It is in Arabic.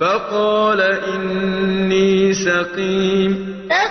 فَقَالَ إِنِّي سَقِيمٌ. فَقَالَ